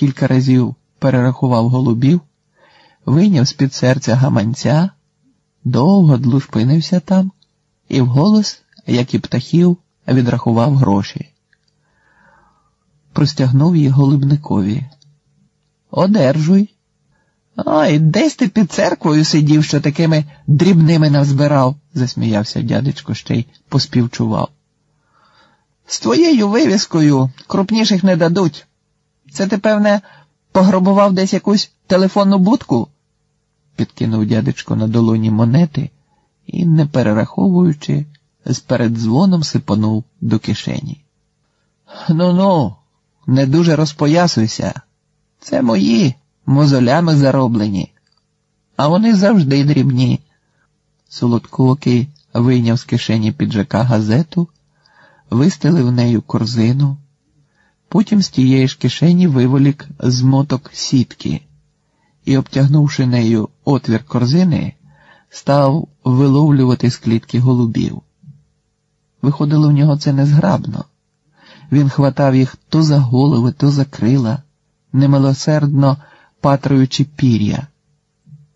кілька разів перерахував голубів, вийняв з-під серця гаманця, довго длушпинився там і вголос, як і птахів, відрахував гроші. Простягнув їх голубникові. Одержуй. Ай, десь ти під церквою сидів, що такими дрібними назбирав, засміявся дядечко ще й поспівчував. З твоєю вивіскою крупніших не дадуть. Це ти, певне, пограбував десь якусь телефонну будку? підкинув дядечко на долоні монети і, не перераховуючи, з передзвоном сипонув до кишені. Ну ну, не дуже розпоясуйся. Це мої мозолями зароблені, а вони завжди дрібні. Солодкоокий вийняв з кишені піджака газету, вистелив нею корзину, потім з тієї ж кишені виволік змоток сітки і, обтягнувши нею отвір корзини, став виловлювати з клітки голубів. Виходило в нього це незграбно. Він хватав їх то за голови, то за крила, немилосердно патруючи пір'я.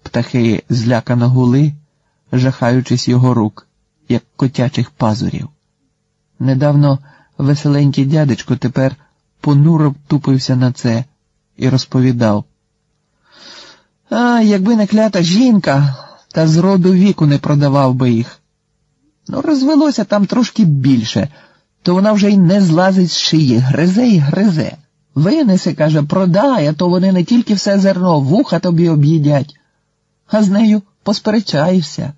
Птахи злякано гули, жахаючись його рук, як котячих пазурів. Недавно веселенький дядечко тепер понуро втупився на це і розповідав. А якби не клята жінка, та з роду віку не продавав би їх. Ну, розвелося там трошки більше, то вона вже й не злазить з шиї, гризе і гризе. Винеси, каже, продай, а то вони не тільки все зерно, вуха тобі об'їдять, а з нею посперечаєшся.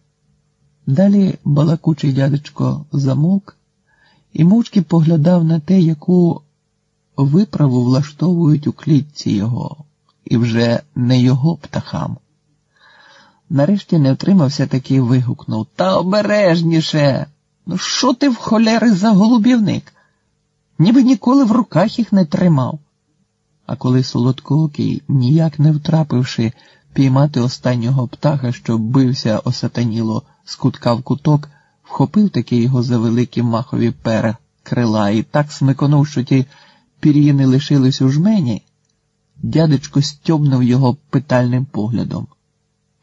Далі балакучий дядечко замовк і мовчки поглядав на те, яку виправу влаштовують у клітці його, і вже не його птахам. Нарешті не втримався таки вигукнув Та обережніше. Ну, що ти в холери за голубівник? Ніби ніколи в руках їх не тримав. А коли солодкоокий, ніяк не втрапивши піймати останнього птаха, що бився осатаніло з кутка в куток, вхопив таки його за великі махові пера крила і так смиконув, що ті пір'їни лишились у жмені, дядечко стьобнув його питальним поглядом.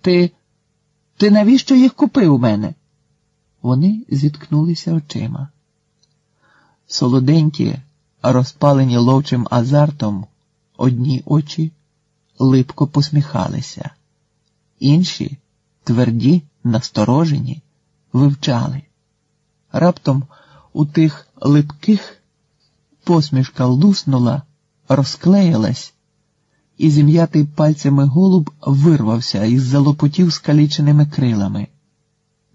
Ти, ти навіщо їх купив у мене? Вони зіткнулися очима. Солоденькі, розпалені ловчим азартом, одні очі липко посміхалися, інші, тверді, насторожені, вивчали. Раптом у тих липких посмішка луснула, розклеїлась, і зім'ятий пальцями голуб вирвався із залопотів скаліченими крилами.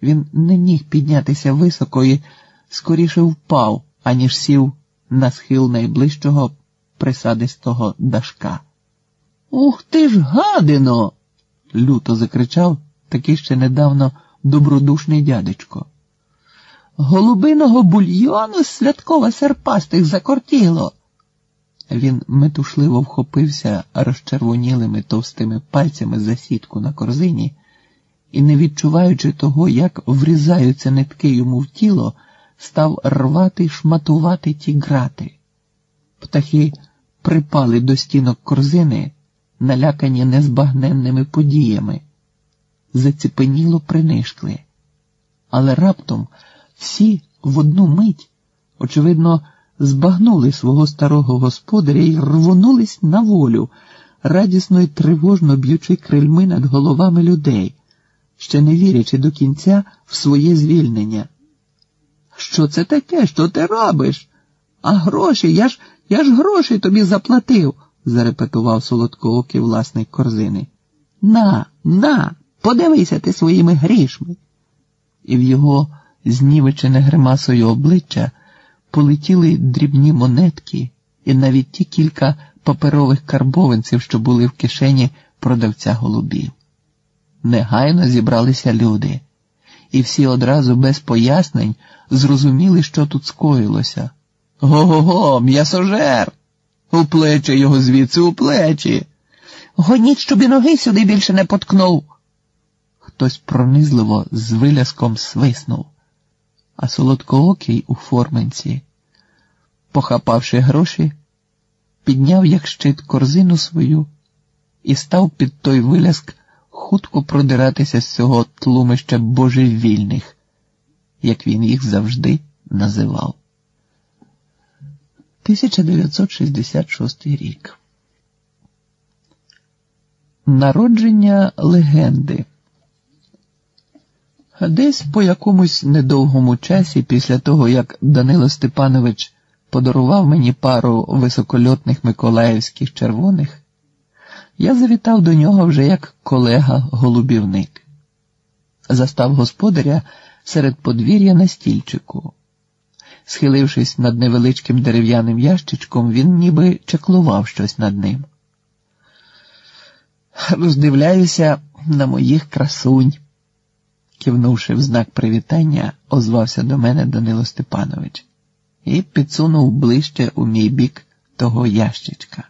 Він не міг піднятися високо і скоріше впав, аніж сів на схил найближчого присадистого дашка. Ух ти ж, гадино! люто закричав такий ще недавно добродушний дядечко. Голубиного бульйону святкова серпастих закортіло. Він метушливо вхопився розчервонілими товстими пальцями за сітку на корзині і, не відчуваючи того, як врізаються нитки йому в тіло, став рвати й шматувати ті грати. Птахи припали до стінок корзини, налякані незбагненними подіями, заціпеніло принишкли. Але раптом всі в одну мить, очевидно, збагнули свого старого господаря і рвонулись на волю, радісно й тривожно б'ючи крильми над головами людей, ще не вірячи до кінця в своє звільнення. Що це таке? Що ти робиш? А гроші, я ж я ж гроші тобі заплатив, зарепетував солодкоокий власник корзини. На, на, подивися ти своїми грішми. І в його знівечене гримасою обличчя полетіли дрібні монетки і навіть ті кілька паперових карбованців, що були в кишені продавця голубів. Негайно зібралися люди, і всі одразу без пояснень зрозуміли, що тут скоїлося. Го-го-го, м'ясожер! У плечі його звідси у плечі. Гоніть, щоб і ноги сюди більше не поткнув. Хтось пронизливо з виляском свиснув, а солодкоокий у форменці, похапавши гроші, підняв як щит корзину свою і став під той виляск хутко продиратися з цього тлумища божевільних, як він їх завжди називав. 1966 рік. Народження легенди. Десь по якомусь недовгому часі, після того, як Данило Степанович подарував мені пару високольотних миколаївських червоних, я завітав до нього вже як колега-голубівник. Застав господаря серед подвір'я на стільчику. Схилившись над невеличким дерев'яним ящичком, він ніби чаклував щось над ним. Роздивляюся на моїх красунь, кивнувши в знак привітання, озвався до мене Данило Степанович і підсунув ближче у мій бік того ящичка.